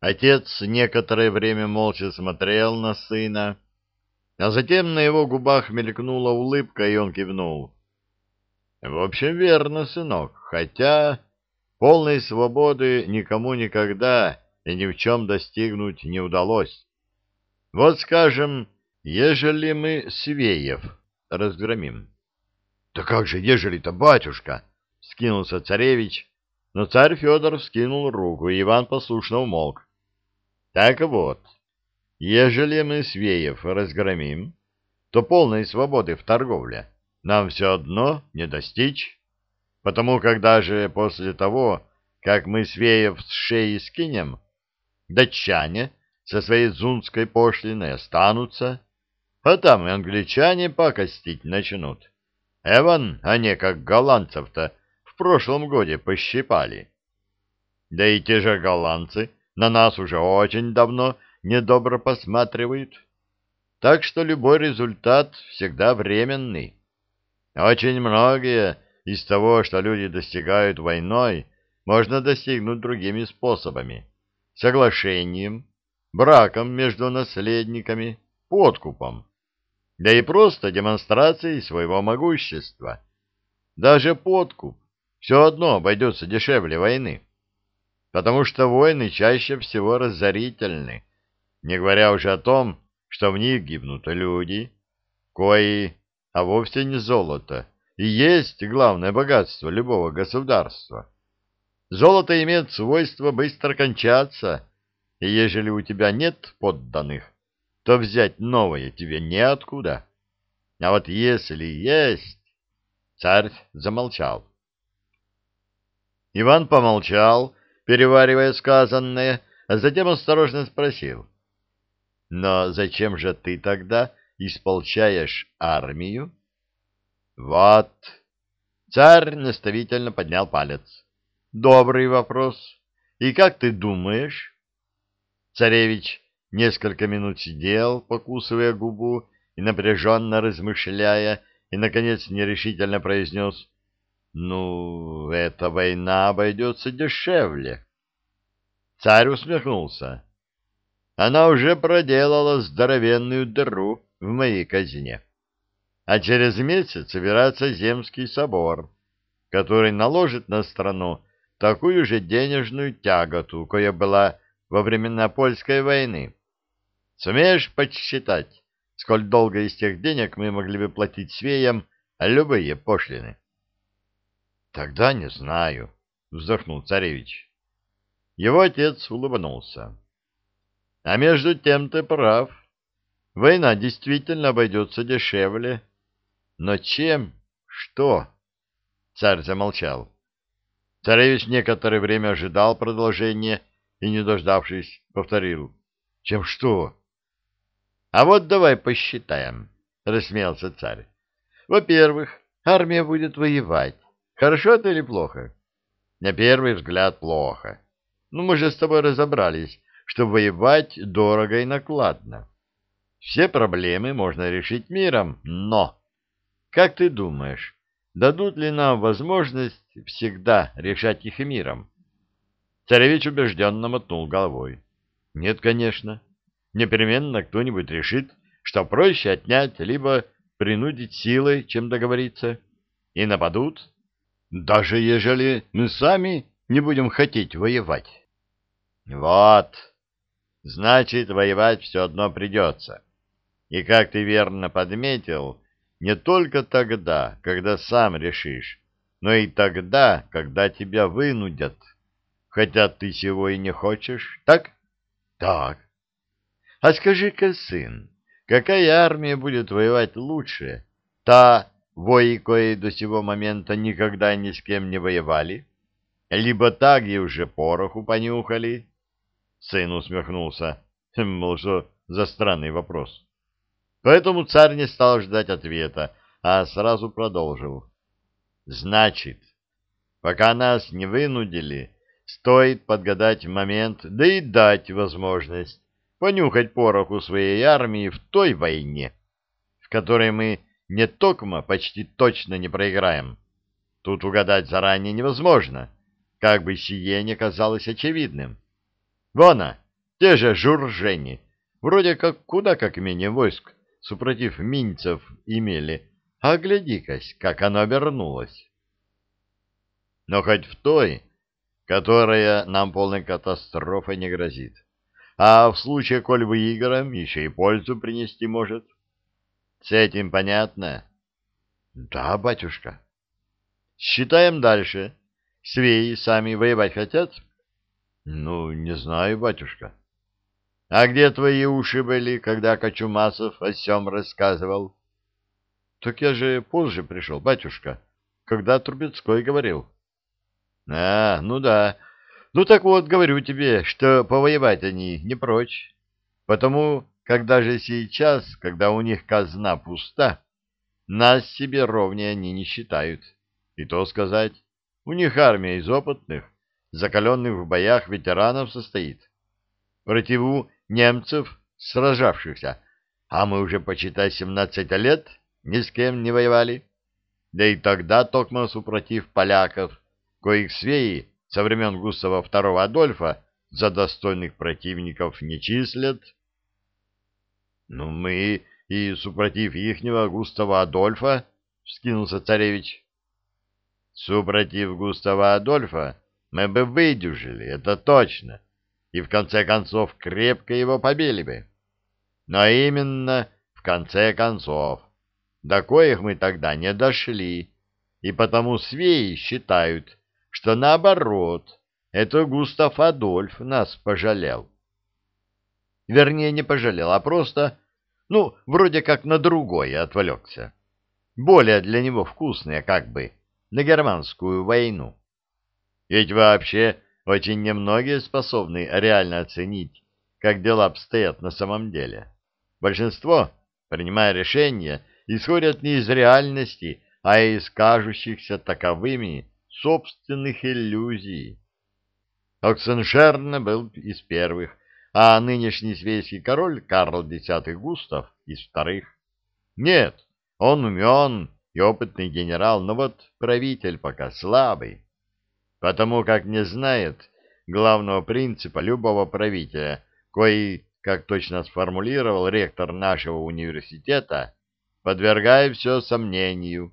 Отец некоторое время молча смотрел на сына, а затем на его губах мелькнула улыбка, и он кивнул. — В общем, верно, сынок, хотя полной свободы никому никогда и ни в чем достигнуть не удалось. Вот, скажем, ежели мы Свеев разгромим. — Да как же, ежели-то, батюшка? — скинулся царевич, но царь Федор скинул руку, и Иван послушно умолк. — Так вот, ежели мы Свеев разгромим, то полной свободы в торговле нам все одно не достичь, потому как даже после того, как мы Свеев с шеи скинем, датчане со своей зунской пошлиной останутся, а там и англичане пакостить начнут. Эван, они как голландцев-то в прошлом годе пощипали. Да и те же голландцы на нас уже очень давно недобро посматривают. Так что любой результат всегда временный. Очень многие из того, что люди достигают войной, можно достигнуть другими способами. Соглашением, браком между наследниками, подкупом да и просто демонстрацией своего могущества. Даже подкуп все одно обойдется дешевле войны, потому что войны чаще всего разорительны, не говоря уже о том, что в них гибнут люди, кои, а вовсе не золото, и есть главное богатство любого государства. Золото имеет свойство быстро кончаться, и ежели у тебя нет подданных, то взять новое тебе неоткуда. А вот если есть... Царь замолчал. Иван помолчал, переваривая сказанное, а затем осторожно спросил. — Но зачем же ты тогда исполчаешь армию? — Вот. Царь наставительно поднял палец. — Добрый вопрос. И как ты думаешь? Царевич несколько минут сидел, покусывая губу и напряженно размышляя, и, наконец, нерешительно произнес «Ну, эта война обойдется дешевле». Царь усмехнулся. Она уже проделала здоровенную дыру в моей казне. А через месяц собирается Земский собор, который наложит на страну такую же денежную тяготу, кое была во времена Польской войны. Сумеешь подсчитать, сколь долго из тех денег мы могли бы платить свеям любые пошлины? — Тогда не знаю, — вздохнул царевич. Его отец улыбнулся. — А между тем ты прав. Война действительно обойдется дешевле. Но чем? Что? Царь замолчал. Царевич некоторое время ожидал продолжения и, не дождавшись, повторил. — Чем что? — А вот давай посчитаем, — рассмеялся царь. — Во-первых, армия будет воевать. Хорошо это или плохо? — На первый взгляд плохо. Ну, мы же с тобой разобрались, что воевать дорого и накладно. Все проблемы можно решить миром, но... Как ты думаешь, дадут ли нам возможность всегда решать их миром? Царевич убежденно мотнул головой. — Нет, конечно. — непременно кто-нибудь решит, что проще отнять, либо принудить силой, чем договориться, и нападут, даже ежели мы сами не будем хотеть воевать. Вот, значит, воевать все одно придется. И, как ты верно подметил, не только тогда, когда сам решишь, но и тогда, когда тебя вынудят, хотя ты сего и не хочешь, так? Так. А скажи-ка, сын, какая армия будет воевать лучше? Та, вои, кои до сего момента никогда ни с кем не воевали? Либо та, где уже пороху понюхали? Сын усмехнулся. Мол, что за странный вопрос. Поэтому царь не стал ждать ответа, а сразу продолжил. Значит, пока нас не вынудили, стоит подгадать момент, да и дать возможность понюхать пороху своей армии в той войне, в которой мы не токмо почти точно не проиграем. Тут угадать заранее невозможно, как бы сие не казалось очевидным. Вон, Те же журжени, вроде как куда как менее войск, супротив минцев имели, а гляди-кась, как оно обернулось. Но хоть в той, которая нам полной катастрофой не грозит, а в случае, коль выиграем, еще и пользу принести может. С этим понятно? Да, батюшка. Считаем дальше. Свеи сами воевать хотят? Ну, не знаю, батюшка. А где твои уши были, когда Кочумасов о сём рассказывал? Так я же позже пришел, батюшка, когда Трубецкой говорил. А, ну да. Ну так вот, говорю тебе, что повоевать они не прочь. Потому, когда же сейчас, когда у них казна пуста, нас себе ровнее они не считают. И то сказать, у них армия из опытных, закаленных в боях ветеранов состоит. Противу немцев, сражавшихся, а мы уже, почитай, семнадцать лет ни с кем не воевали. Да и тогда токмо супротив поляков, коих свеи со времен Густава II Адольфа за достойных противников не числят. Ну, мы и супротив ихнего Густава Адольфа, — вскинулся царевич. Супротив Густава Адольфа мы бы выдюжили, это точно, и в конце концов крепко его побили бы. Но именно в конце концов, до коих мы тогда не дошли, и потому свеи считают, что наоборот, это Густав Адольф нас пожалел. Вернее, не пожалел, а просто, ну, вроде как на другое отвлекся. Более для него вкусное, как бы, на германскую войну. Ведь вообще очень немногие способны реально оценить, как дела обстоят на самом деле. Большинство, принимая решения, исходят не из реальности, а из кажущихся таковыми собственных иллюзий. Оксеншерн был из первых, а нынешний свейский король Карл X Густав из вторых. Нет, он умен и опытный генерал, но вот правитель пока слабый, потому как не знает главного принципа любого правителя, кой, как точно сформулировал ректор нашего университета, подвергая все сомнению,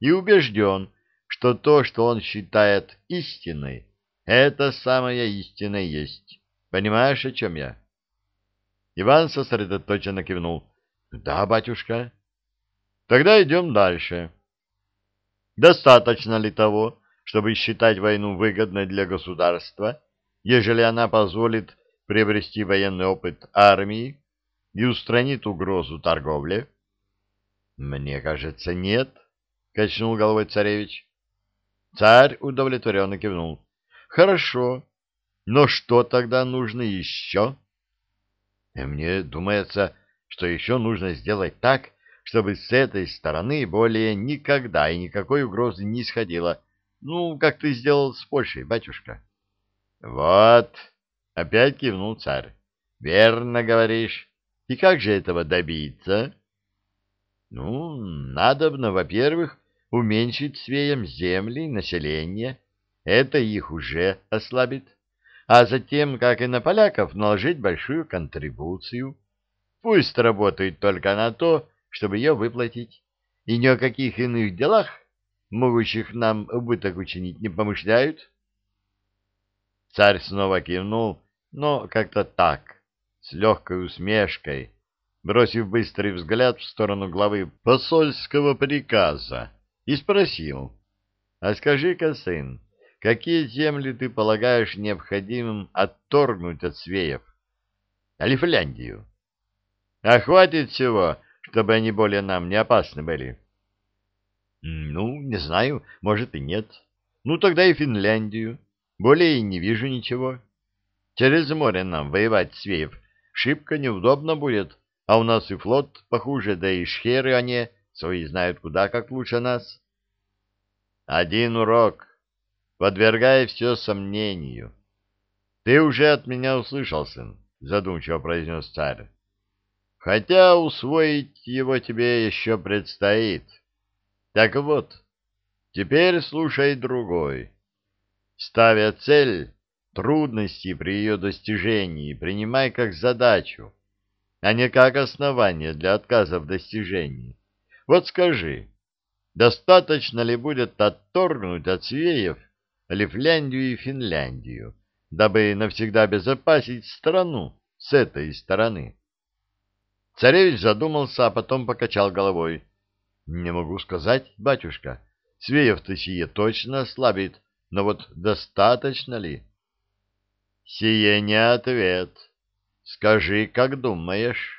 и убежден, что то, что он считает истиной, это самая истина есть. Понимаешь, о чем я? Иван сосредоточенно кивнул. — Да, батюшка. — Тогда идем дальше. Достаточно ли того, чтобы считать войну выгодной для государства, ежели она позволит приобрести военный опыт армии и устранит угрозу торговли? — Мне кажется, нет, — качнул головой царевич. Царь удовлетворенно кивнул. Хорошо. Но что тогда нужно еще? Мне думается, что еще нужно сделать так, чтобы с этой стороны более никогда и никакой угрозы не исходило. Ну, как ты сделал с Польшей, батюшка. Вот, опять кивнул царь. Верно говоришь. И как же этого добиться? Ну, надобно, во-первых, уменьшить свеям земли, население, это их уже ослабит, а затем, как и на поляков, наложить большую контрибуцию. Пусть работают только на то, чтобы ее выплатить, и ни о каких иных делах, могущих нам убыток учинить, не помышляют. Царь снова кивнул, но как-то так, с легкой усмешкой, бросив быстрый взгляд в сторону главы посольского приказа и спросил, «А скажи-ка, сын, какие земли ты полагаешь необходимым отторгнуть от свеев? А ли Финляндию? А хватит всего, чтобы они более нам не опасны были?» «Ну, не знаю, может и нет. Ну, тогда и Финляндию. Более не вижу ничего. Через море нам воевать свеев шибко неудобно будет, а у нас и флот похуже, да и шхеры они Свои знают куда как лучше нас. Один урок, подвергая все сомнению. Ты уже от меня услышал, сын, задумчиво произнес царь. Хотя усвоить его тебе еще предстоит. Так вот, теперь слушай другой. Ставя цель, трудности при ее достижении принимай как задачу, а не как основание для отказа в достижении. Вот скажи, достаточно ли будет отторгнуть от Свеев Лифляндию и Финляндию, дабы навсегда обезопасить страну с этой стороны? Царевич задумался, а потом покачал головой. — Не могу сказать, батюшка. Свеев-то сие точно ослабит, но вот достаточно ли? — Сие не ответ. Скажи, как думаешь?